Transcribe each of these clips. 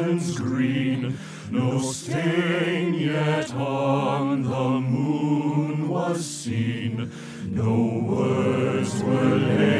mountains green, no stain yet on the moon was seen, no words were laid.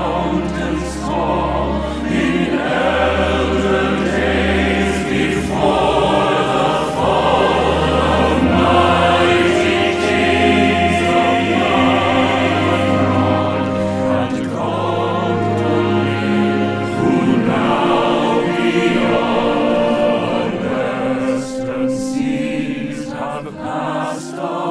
Amen.